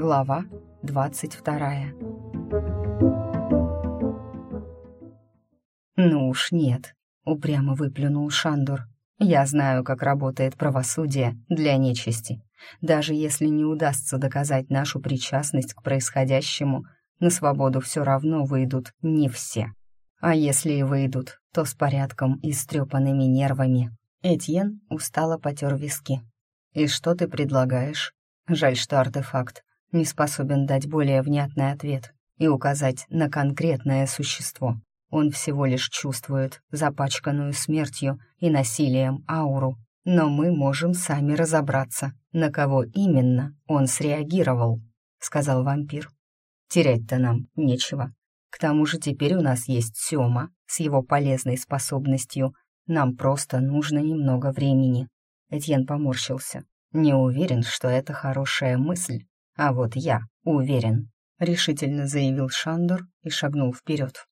Глава двадцать вторая. «Ну уж нет», — упрямо выплюнул Шандор. «Я знаю, как работает правосудие для нечисти. Даже если не удастся доказать нашу причастность к происходящему, на свободу все равно выйдут не все. А если и выйдут, то с порядком и стрепанными нервами». Этьен устало потер виски. «И что ты предлагаешь? Жаль, что артефакт не способен дать более внятный ответ и указать на конкретное существо. Он всего лишь чувствует запачканную смертью и насилием ауру, но мы можем сами разобраться, на кого именно он среагировал», — сказал вампир. «Терять-то нам нечего. К тому же теперь у нас есть Сёма с его полезной способностью. Нам просто нужно немного времени». Этьен поморщился. «Не уверен, что это хорошая мысль, а вот я уверен», — решительно заявил Шандор и шагнул вперед.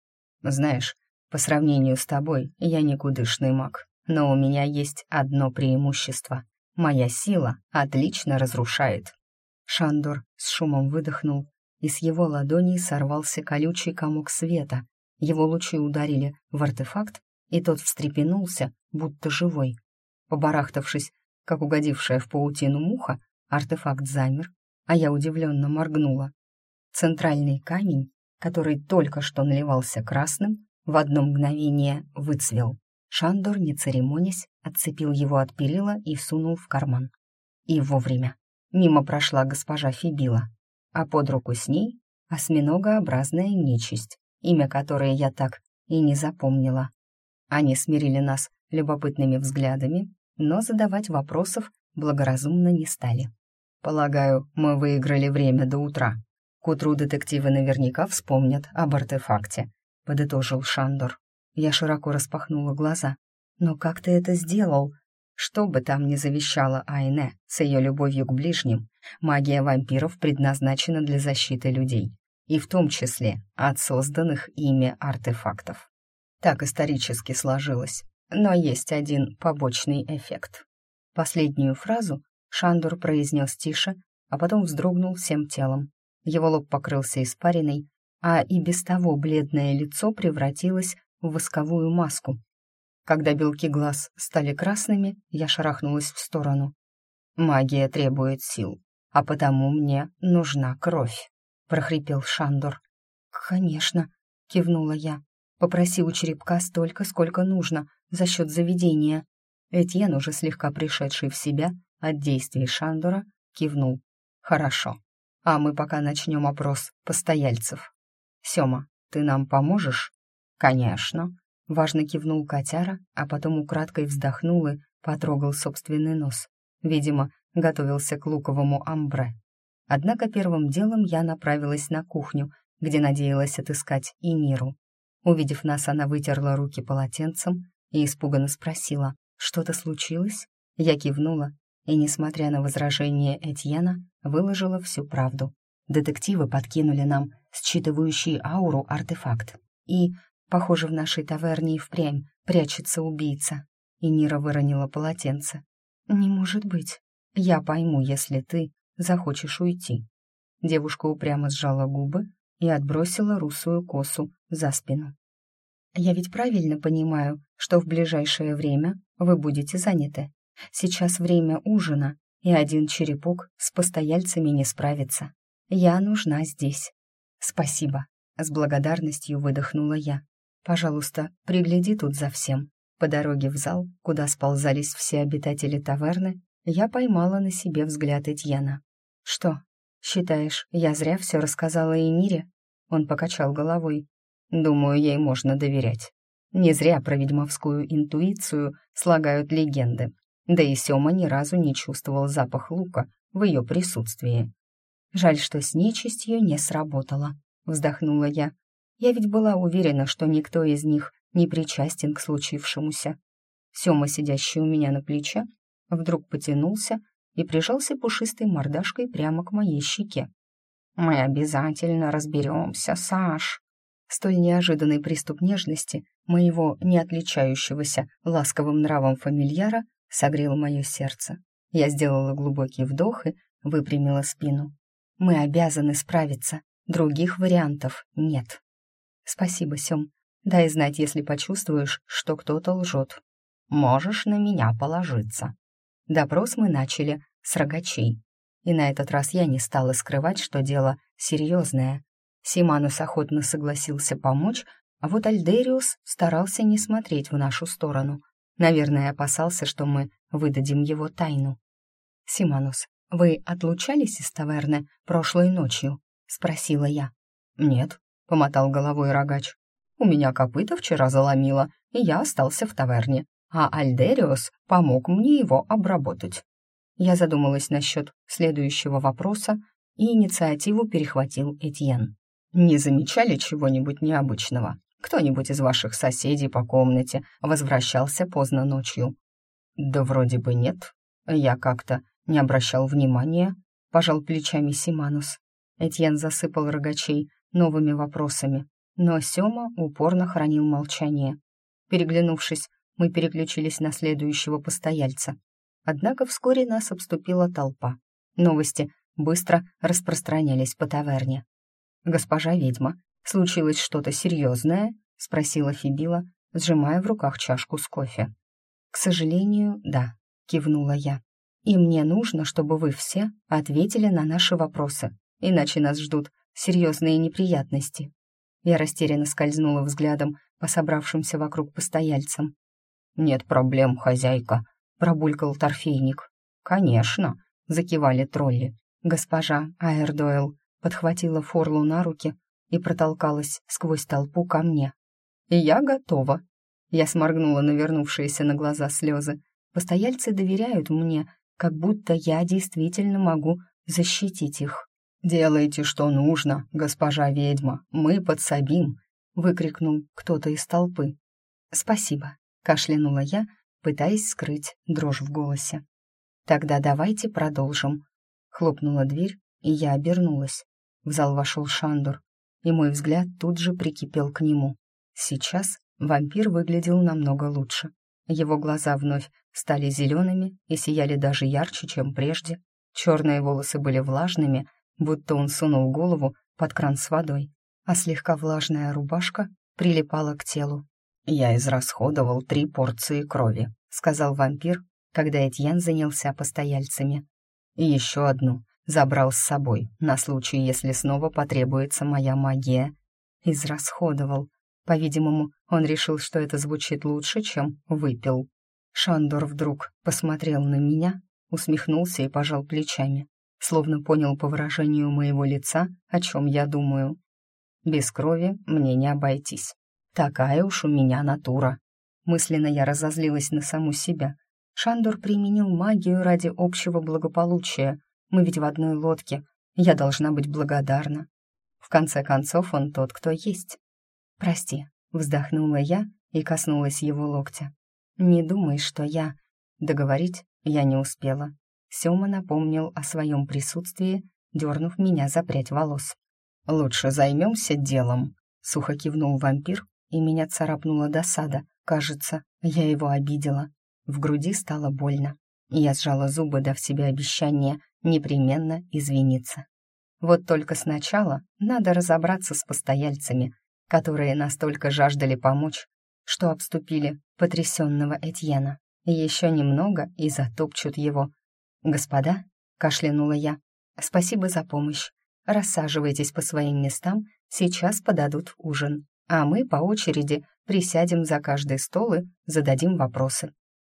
Знаешь, по сравнению с тобой я никудышный маг, но у меня есть одно преимущество. Моя сила отлично разрушает. Шандор с шумом выдохнул, и с его ладоней сорвался колючий комок света. Его лучи ударили в артефакт, и тот встрепенулся, будто живой. Побарахтавшись, как угодившая в паутину муха, артефакт замер, а я удивленно моргнула. Центральный камень который только что наливался красным, в одно мгновение выцвел. Шандор, не церемонясь, отцепил его от перила и сунул в карман. И вовремя. Мимо прошла госпожа Фибила, а под руку с ней осьминогообразная нечисть, имя которой я так и не запомнила. Они смирили нас любопытными взглядами, но задавать вопросов благоразумно не стали. «Полагаю, мы выиграли время до утра», к утру детективы наверняка вспомнят об артефакте», — подытожил Шандор. Я широко распахнула глаза. «Но как ты это сделал?» Что бы там ни завещала Айне с ее любовью к ближним, магия вампиров предназначена для защиты людей, и в том числе от созданных ими артефактов. Так исторически сложилось, но есть один побочный эффект. Последнюю фразу Шандор произнес тише, а потом вздрогнул всем телом. Его лоб покрылся испариной, а и без того бледное лицо превратилось в восковую маску. Когда белки глаз стали красными, я шарахнулась в сторону. «Магия требует сил, а потому мне нужна кровь», — прохрипел Шандор. «Конечно», — кивнула я. «Попроси у черепка столько, сколько нужно, за счет заведения». Этьен, уже слегка пришедший в себя от действий Шандора, кивнул. «Хорошо» а мы пока начнем опрос постояльцев. Сёма, ты нам поможешь?» «Конечно», — важно кивнул котяра, а потом украдкой вздохнул и потрогал собственный нос. Видимо, готовился к луковому амбре. Однако первым делом я направилась на кухню, где надеялась отыскать и Ниру. Увидев нас, она вытерла руки полотенцем и испуганно спросила, «Что-то случилось?» Я кивнула и, несмотря на возражение Этьена, выложила всю правду. Детективы подкинули нам считывающий ауру артефакт. И, похоже, в нашей таверне и впрямь прячется убийца. И Нира выронила полотенце. «Не может быть. Я пойму, если ты захочешь уйти». Девушка упрямо сжала губы и отбросила русую косу за спину. «Я ведь правильно понимаю, что в ближайшее время вы будете заняты?» Сейчас время ужина, и один черепок с постояльцами не справится. Я нужна здесь. Спасибо. С благодарностью выдохнула я. Пожалуйста, пригляди тут за всем. По дороге в зал, куда сползались все обитатели таверны, я поймала на себе взгляд Этьена. «Что, считаешь, я зря все рассказала Энире?» Он покачал головой. «Думаю, ей можно доверять. Не зря про ведьмовскую интуицию слагают легенды. Да и Сёма ни разу не чувствовал запах лука в ее присутствии. «Жаль, что с нечистью не сработало», — вздохнула я. «Я ведь была уверена, что никто из них не причастен к случившемуся». Сёма, сидящий у меня на плече, вдруг потянулся и прижался пушистой мордашкой прямо к моей щеке. «Мы обязательно разберемся, Саш!» Столь неожиданный приступ нежности моего не отличающегося ласковым нравом фамильяра согрел мое сердце. Я сделала глубокий вдох и выпрямила спину. Мы обязаны справиться. Других вариантов нет. Спасибо, Сём. Дай знать, если почувствуешь, что кто-то лжет. Можешь на меня положиться. Допрос мы начали с рогачей. И на этот раз я не стала скрывать, что дело серьезное. Симанус охотно согласился помочь, а вот Альдериус старался не смотреть в нашу сторону. Наверное, опасался, что мы выдадим его тайну. «Симанус, вы отлучались из таверны прошлой ночью?» — спросила я. «Нет», — помотал головой рогач. «У меня копыта вчера заломило, и я остался в таверне, а Альдериус помог мне его обработать». Я задумалась насчет следующего вопроса, и инициативу перехватил Этьен. «Не замечали чего-нибудь необычного? Кто-нибудь из ваших соседей по комнате возвращался поздно ночью?» «Да вроде бы нет. Я как-то не обращал внимания», — пожал плечами Симанус. Этьен засыпал рогачей новыми вопросами, но Сёма упорно хранил молчание. Переглянувшись, мы переключились на следующего постояльца. Однако вскоре нас обступила толпа. Новости быстро распространялись по таверне. «Госпожа ведьма, случилось что-то серьезное?» — спросила Фибила, сжимая в руках чашку с кофе. «К сожалению, да», — кивнула я. «И мне нужно, чтобы вы все ответили на наши вопросы, иначе нас ждут серьезные неприятности». Я растерянно скользнула взглядом по собравшимся вокруг постояльцам. «Нет проблем, хозяйка», — пробулькал торфейник. «Конечно», — закивали тролли. Госпожа Аэрдойл подхватила Форлу на руки и протолкалась сквозь толпу ко мне. «Я готова». Я сморгнула навернувшиеся на глаза слезы. Постояльцы доверяют мне, как будто я действительно могу защитить их. «Делайте, что нужно, госпожа ведьма, мы подсобим», — выкрикнул кто-то из толпы. «Спасибо», — кашлянула я, пытаясь скрыть дрожь в голосе. «Тогда давайте продолжим». Хлопнула дверь, и я обернулась. В зал вошел Шандор, и мой взгляд тут же прикипел к нему. Сейчас вампир выглядел намного лучше. Его глаза вновь стали зелеными и сияли даже ярче, чем прежде. Черные волосы были влажными, будто он сунул голову под кран с водой, а слегка влажная рубашка прилипала к телу. «Я израсходовал три порции крови», — сказал вампир, когда Этьен занялся постояльцами. «И еще одну забрал с собой, на случай, если снова потребуется моя магия. Израсходовал. По-видимому, он решил, что это звучит лучше, чем выпил. Шандор вдруг посмотрел на меня, усмехнулся и пожал плечами словно понял по выражению моего лица, о чем я думаю. Без крови мне не обойтись. Такая уж у меня натура. Мысленно я разозлилась на саму себя. Шандор применил магию ради общего благополучия. Мы ведь в одной лодке. Я должна быть благодарна. В конце концов, он тот, кто есть. «Прости», — вздохнула я и коснулась его локтя. «Не думай, что я...» Договорить я не успела. Сёма напомнил о своем присутствии, дернув меня за прядь волос. «Лучше займемся делом», — сухо кивнул вампир, и меня царапнула досада. Кажется, я его обидела. В груди стало больно. Я сжала зубы, дав себе обещание непременно извиниться. Вот только сначала надо разобраться с постояльцами, которые настолько жаждали помочь, что обступили потрясенного Этьена. Еще немного и затопчут его, «Господа», — кашлянула я, — «спасибо за помощь. Рассаживайтесь по своим местам, сейчас подадут ужин, а мы по очереди присядем за каждый стол и зададим вопросы».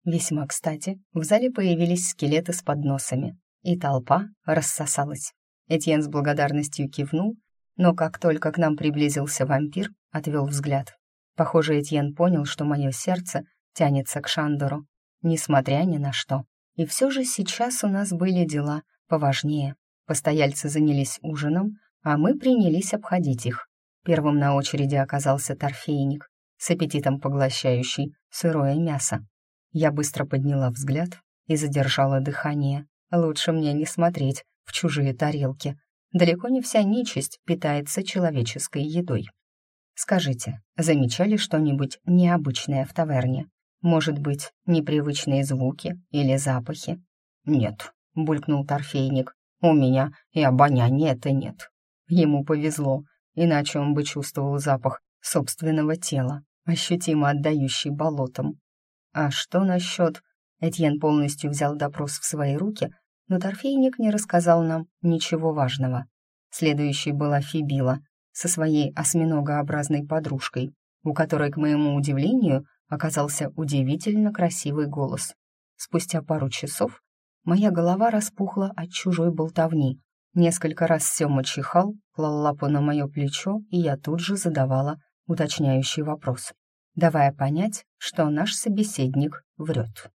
Весьма кстати, в зале появились скелеты с подносами, и толпа рассосалась. Этьен с благодарностью кивнул, но как только к нам приблизился вампир, отвел взгляд. Похоже, Этьен понял, что мое сердце тянется к Шандору, несмотря ни на что. И все же сейчас у нас были дела поважнее. Постояльцы занялись ужином, а мы принялись обходить их. Первым на очереди оказался торфейник, с аппетитом поглощающий сырое мясо. Я быстро подняла взгляд и задержала дыхание. Лучше мне не смотреть в чужие тарелки. Далеко не вся нечисть питается человеческой едой. Скажите, замечали что-нибудь необычное в таверне? Может быть, непривычные звуки или запахи? Нет, булькнул торфейник. У меня и обоняния-то нет. Ему повезло, иначе он бы чувствовал запах собственного тела, ощутимо отдающий болотам. А что насчет... Этьен полностью взял допрос в свои руки, но торфейник не рассказал нам ничего важного. Следующей была Фибила со своей осьминогообразной подружкой, у которой, к моему удивлению, оказался удивительно красивый голос. Спустя пару часов моя голова распухла от чужой болтовни. Несколько раз Сёма чихал, клал лапу на мое плечо, и я тут же задавала уточняющий вопрос, давая понять, что наш собеседник врет.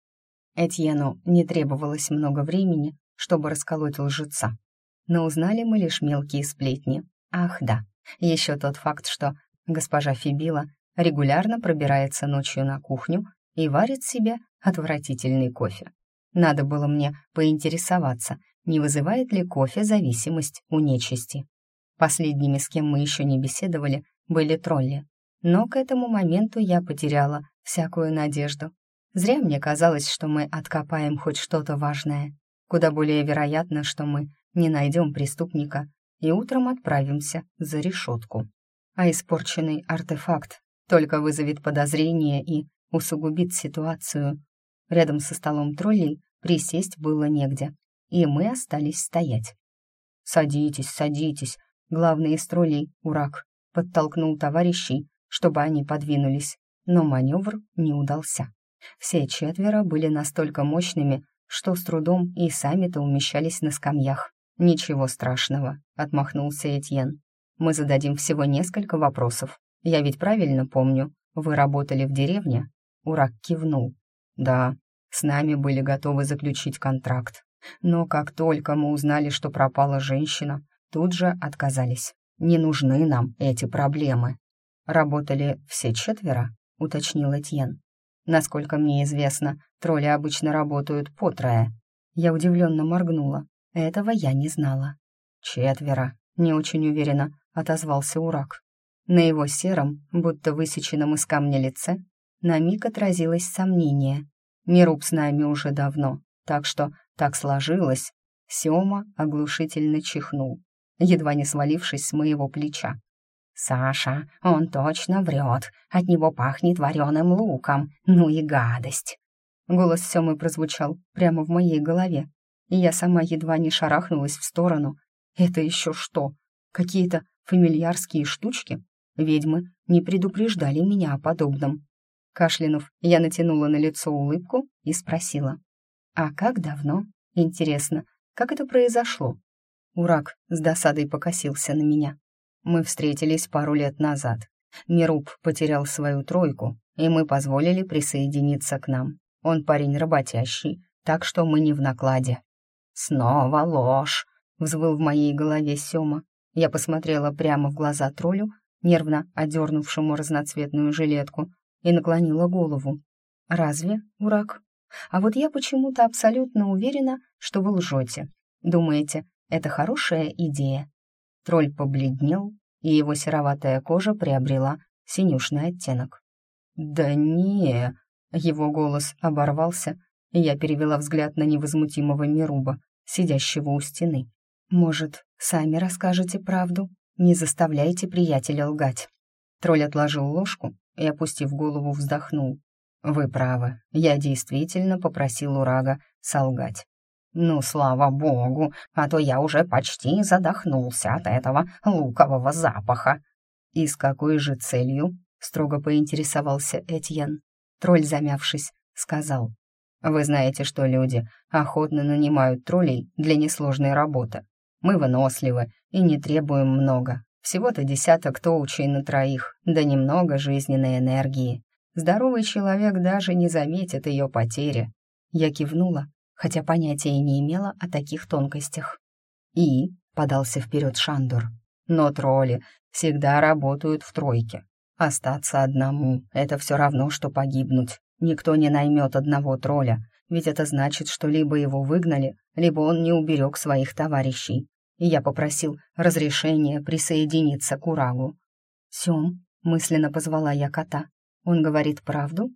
Этьену не требовалось много времени, чтобы расколоть лжеца. Но узнали мы лишь мелкие сплетни. Ах да, еще тот факт, что госпожа Фибила регулярно пробирается ночью на кухню и варит себе отвратительный кофе. Надо было мне поинтересоваться, не вызывает ли кофе зависимость у нечисти. Последними, с кем мы еще не беседовали, были тролли. Но к этому моменту я потеряла всякую надежду. Зря мне казалось, что мы откопаем хоть что-то важное. Куда более вероятно, что мы не найдем преступника и утром отправимся за решетку. А испорченный артефакт только вызовет подозрение и усугубит ситуацию. Рядом со столом троллей присесть было негде, и мы остались стоять. «Садитесь, садитесь», главный из троллей, Урак, подтолкнул товарищей, чтобы они подвинулись, но маневр не удался. Все четверо были настолько мощными, что с трудом и сами-то умещались на скамьях. «Ничего страшного», — отмахнулся Этьен. «Мы зададим всего несколько вопросов. Я ведь правильно помню, вы работали в деревне?» Урак кивнул. «Да, с нами были готовы заключить контракт. Но как только мы узнали, что пропала женщина, тут же отказались. Не нужны нам эти проблемы». «Работали все четверо?» — уточнил Этьен. Насколько мне известно, тролли обычно работают по трое. Я удивленно моргнула. Этого я не знала. Четверо, не очень уверенно, отозвался Урак. На его сером, будто высеченном из камня лице, на миг отразилось сомнение. Мируб с нами уже давно, так что так сложилось. Сёма оглушительно чихнул, едва не свалившись с моего плеча. «Саша, он точно врет, от него пахнет вареным луком, ну и гадость!» Голос Семы прозвучал прямо в моей голове, и я сама едва не шарахнулась в сторону. «Это еще что? Какие-то фамильярские штучки?» Ведьмы не предупреждали меня о подобном. Кашлянув, я натянула на лицо улыбку и спросила. «А как давно? Интересно, как это произошло?» Урак с досадой покосился на меня. Мы встретились пару лет назад. Мируб потерял свою тройку, и мы позволили присоединиться к нам. Он парень работящий, так что мы не в накладе». «Снова ложь!» — взвыл в моей голове Сёма. Я посмотрела прямо в глаза троллю, нервно одернувшему разноцветную жилетку, и наклонила голову. «Разве, урак? А вот я почему-то абсолютно уверена, что вы лжете. Думаете, это хорошая идея?» Тролль побледнел, и его сероватая кожа приобрела синюшный оттенок. «Да не...» — его голос оборвался, и я перевела взгляд на невозмутимого Мируба, сидящего у стены. «Может, сами расскажете правду? Не заставляйте приятеля лгать». Тролль отложил ложку и, опустив голову, вздохнул. «Вы правы, я действительно попросил Урага солгать. «Ну, слава богу, а то я уже почти задохнулся от этого лукового запаха». «И с какой же целью?» — строго поинтересовался Этьен. Тролль, замявшись, сказал. «Вы знаете, что люди охотно нанимают троллей для несложной работы. Мы выносливы и не требуем много. Всего-то десяток тоучей на троих, да немного жизненной энергии. Здоровый человек даже не заметит ее потери». Я кивнула, хотя понятия не имела о таких тонкостях. «И?» — подался вперед Шандор. «Но тролли всегда работают в тройке. Остаться одному — это все равно, что погибнуть. Никто не наймет одного тролля, ведь это значит, что либо его выгнали, либо он не уберег своих товарищей. И я попросил разрешения присоединиться к Урагу. «Сем», — мысленно позвала я кота, — «он говорит правду?»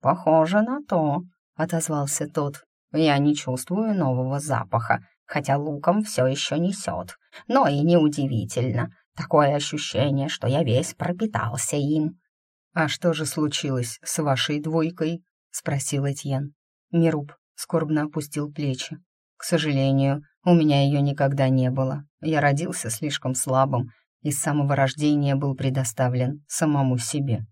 «Похоже на то», — отозвался тот. Я не чувствую нового запаха, хотя луком все еще несет. Но и неудивительно. Такое ощущение, что я весь пропитался им». «А что же случилось с вашей двойкой?» — спросил Этьен. Мируб скорбно опустил плечи. «К сожалению, у меня ее никогда не было. Я родился слишком слабым и с самого рождения был предоставлен самому себе.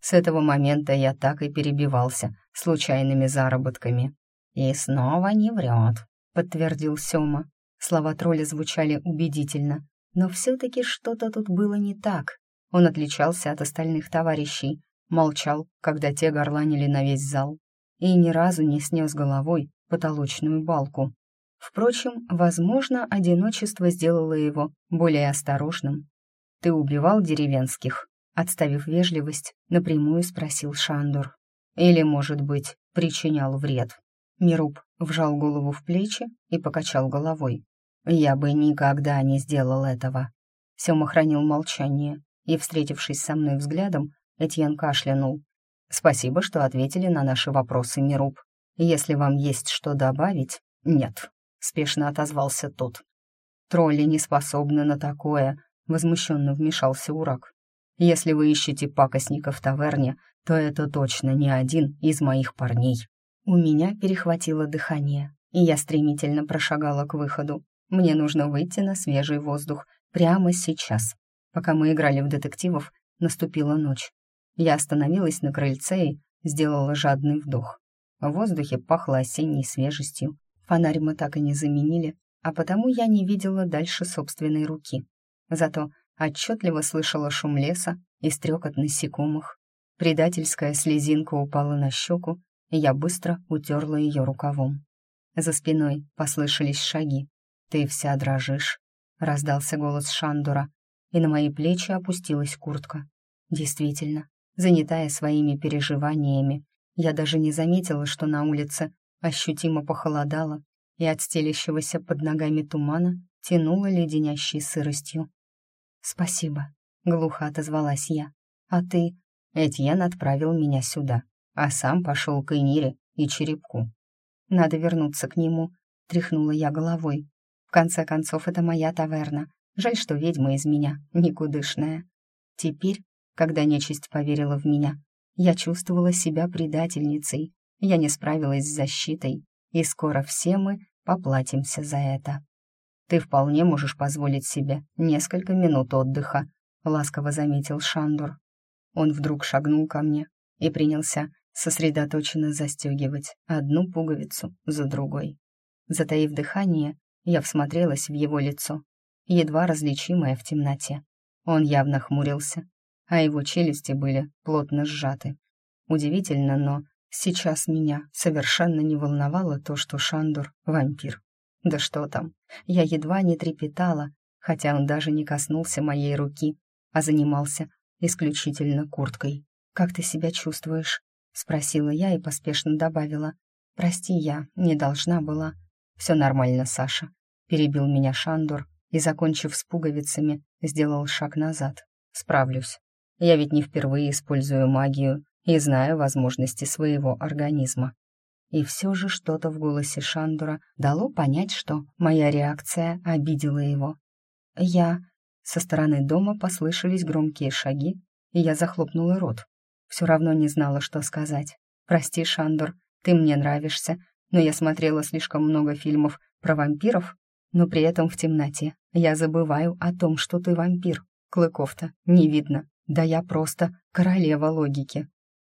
С этого момента я так и перебивался случайными заработками. «И снова не врет», — подтвердил Сёма. Слова тролля звучали убедительно, но все-таки что-то тут было не так. Он отличался от остальных товарищей, молчал, когда те горланили на весь зал, и ни разу не снес головой потолочную балку. Впрочем, возможно, одиночество сделало его более осторожным. «Ты убивал деревенских?» Отставив вежливость, напрямую спросил Шандор. «Или, может быть, причинял вред?» Мируб вжал голову в плечи и покачал головой. «Я бы никогда не сделал этого». Сёма хранил молчание, и, встретившись со мной взглядом, Этьен кашлянул. «Спасибо, что ответили на наши вопросы, Мируб. Если вам есть что добавить...» «Нет», — спешно отозвался тот. «Тролли не способны на такое», — возмущенно вмешался Урак. «Если вы ищете пакостника в таверне, то это точно не один из моих парней». У меня перехватило дыхание, и я стремительно прошагала к выходу. Мне нужно выйти на свежий воздух прямо сейчас. Пока мы играли в детективов, наступила ночь. Я остановилась на крыльце и сделала жадный вдох. В воздухе пахло осенней свежестью. Фонарь мы так и не заменили, а потому я не видела дальше собственной руки. Зато отчетливо слышала шум леса и стрекот насекомых. Предательская слезинка упала на щеку, я быстро утерла ее рукавом. За спиной послышались шаги. «Ты вся дрожишь», — раздался голос Шандура, и на мои плечи опустилась куртка. Действительно, занятая своими переживаниями, я даже не заметила, что на улице ощутимо похолодало, и от стелящегося под ногами тумана тянуло леденящей сыростью. «Спасибо», — глухо отозвалась я. «А ты?» Этьен отправил меня сюда, а сам пошел к Энире и Черепку. «Надо вернуться к нему», — тряхнула я головой. «В конце концов, это моя таверна. Жаль, что ведьма из меня никудышная». Теперь, когда нечисть поверила в меня, я чувствовала себя предательницей. Я не справилась с защитой, и скоро все мы поплатимся за это. Ты вполне можешь позволить себе несколько минут отдыха, ласково заметил Шандур. Он вдруг шагнул ко мне и принялся сосредоточенно застегивать одну пуговицу за другой. Затаив дыхание, я всмотрелась в его лицо, едва различимое в темноте. Он явно хмурился, а его челюсти были плотно сжаты. Удивительно, но сейчас меня совершенно не волновало то, что Шандур — вампир. Да что там, я едва не трепетала, хотя он даже не коснулся моей руки, а занимался исключительно курткой. «Как ты себя чувствуешь?» — спросила я и поспешно добавила. «Прости, я не должна была». «Все нормально, Саша», — перебил меня Шандур и, закончив с пуговицами, сделал шаг назад. «Справлюсь». Я ведь не впервые использую магию и знаю возможности своего организма. И все же что-то в голосе Шандура дало понять, что моя реакция обидела его. Я... Со стороны дома послышались громкие шаги, и я захлопнула рот. Все равно не знала, что сказать. «Прости, Шандур, ты мне нравишься, но я смотрела слишком много фильмов про вампиров, но при этом в темноте я забываю о том, что ты вампир. Клыков-то не видно, да я просто королева логики.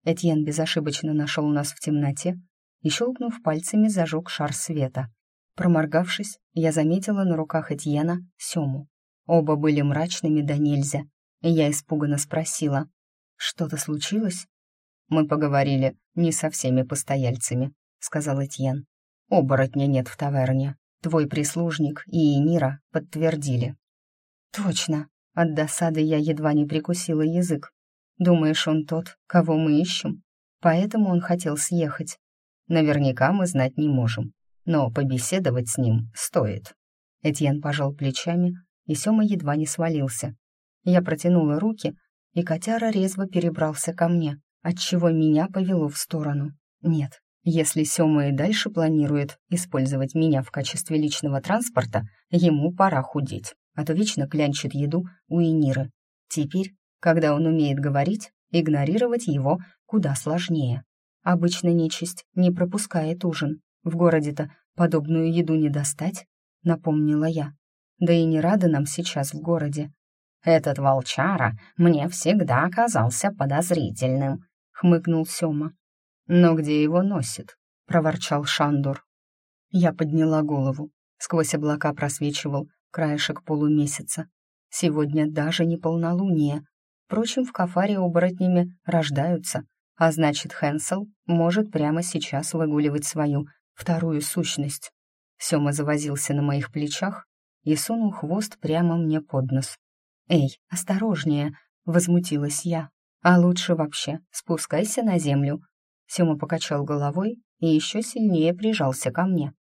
Этьен безошибочно нашел нас в темноте и, щелкнув пальцами, зажег шар света. Проморгавшись, я заметила на руках Этьена Сему. Оба были мрачными да нельзя, и я испуганно спросила, «Что-то случилось?» «Мы поговорили не со всеми постояльцами», — сказал Этьен. «Оборотня нет в таверне. Твой прислужник и Нира подтвердили». «Точно», от досады я едва не прикусила язык. Думаешь, он тот, кого мы ищем? Поэтому он хотел съехать. Наверняка мы знать не можем, но побеседовать с ним стоит. Этьен пожал плечами, и Сёма едва не свалился. Я протянула руки, и котяра резво перебрался ко мне, отчего меня повело в сторону. Нет, Если Сёма и дальше планирует использовать меня в качестве личного транспорта, ему пора худеть, а то вечно клянчит еду у Эниры. Теперь, когда он умеет говорить, игнорировать его куда сложнее. Обычно нечисть не пропускает ужин. В городе-то подобную еду не достать, напомнила я. Да и не рада нам сейчас в городе. «Этот волчара мне всегда оказался подозрительным», — хмыкнул Сёма. «Но где его носит?» — проворчал Шандор. Я подняла голову. Сквозь облака просвечивал краешек полумесяца. Сегодня даже не полнолуние. Впрочем, в кафаре оборотнями рождаются, а значит, Хэнсел может прямо сейчас выгуливать свою вторую сущность. Сёма завозился на моих плечах и сунул хвост прямо мне под нос. «Эй, осторожнее!» — возмутилась я. «А лучше вообще спускайся на землю». Сёма покачал головой и еще сильнее прижался ко мне.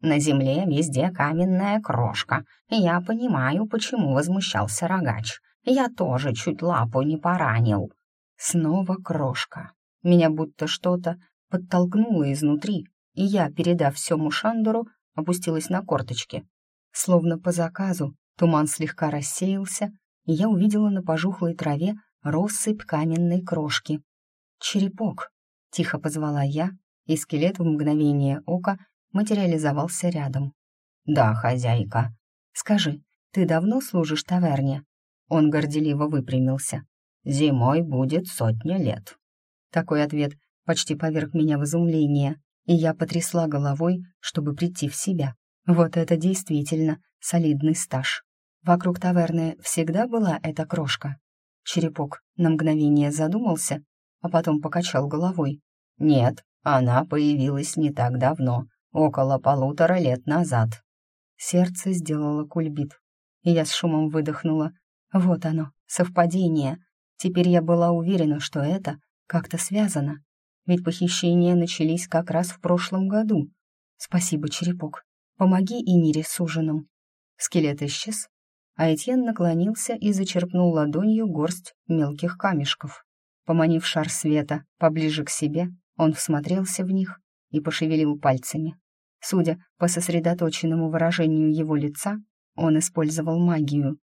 «На земле везде каменная крошка. Я понимаю, почему возмущался рогач. Я тоже чуть лапу не поранил». Снова крошка. Меня будто что-то подтолкнуло изнутри, и я, передав Сему Шандору, опустилась на корточки. Словно по заказу туман слегка рассеялся, и я увидела на пожухлой траве россыпь каменной крошки. «Черепок!» — тихо позвала я, и скелет в мгновение ока материализовался рядом. «Да, хозяйка. Скажи, ты давно служишь таверне?» Он горделиво выпрямился. «Зимой будет сотня лет». Такой ответ почти поверг меня в изумление, и я потрясла головой, чтобы прийти в себя. Вот это действительно солидный стаж. Вокруг таверны всегда была эта крошка. Черепок на мгновение задумался, а потом покачал головой. «Нет, она появилась не так давно, около полутора лет назад». Сердце сделало кульбит, и я с шумом выдохнула. Вот оно, совпадение. Теперь я была уверена, что это как-то связано, ведь похищения начались как раз в прошлом году. Спасибо, черепок. Помоги Инире с ужином. Скелет исчез, а Этьен наклонился и зачерпнул ладонью горсть мелких камешков. Поманив шар света поближе к себе, он всмотрелся в них и пошевелил пальцами. Судя по сосредоточенному выражению его лица, он использовал магию.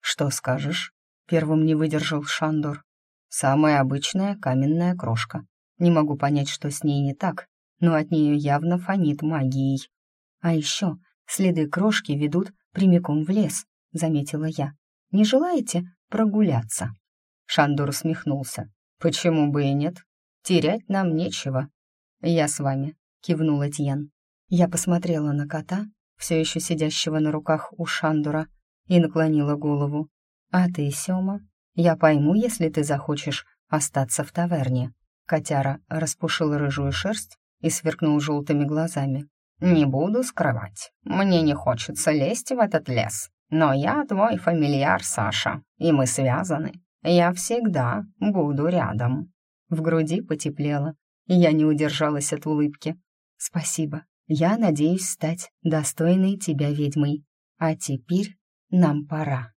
«Что скажешь?» — первым не выдержал Шандор. Самая обычная каменная крошка. Не могу понять, что с ней не так, но от нее явно фонит магией. А еще следы крошки ведут прямиком в лес, заметила я. Не желаете прогуляться? Шандор усмехнулся. Почему бы и нет? Терять нам нечего. Я с вами, кивнул Этьен. Я посмотрела на кота, все еще сидящего на руках у Шандора, и наклонила голову. А ты, Сёма, я пойму, если ты захочешь остаться в таверне». Котяра распушил рыжую шерсть и сверкнул желтыми глазами. «Не буду скрывать. Мне не хочется лезть в этот лес. Но я твой фамильяр, Саша, и мы связаны. Я всегда буду рядом». В груди потеплело, и я не удержалась от улыбки. «Спасибо. Я надеюсь стать достойной тебя ведьмой. А теперь нам пора».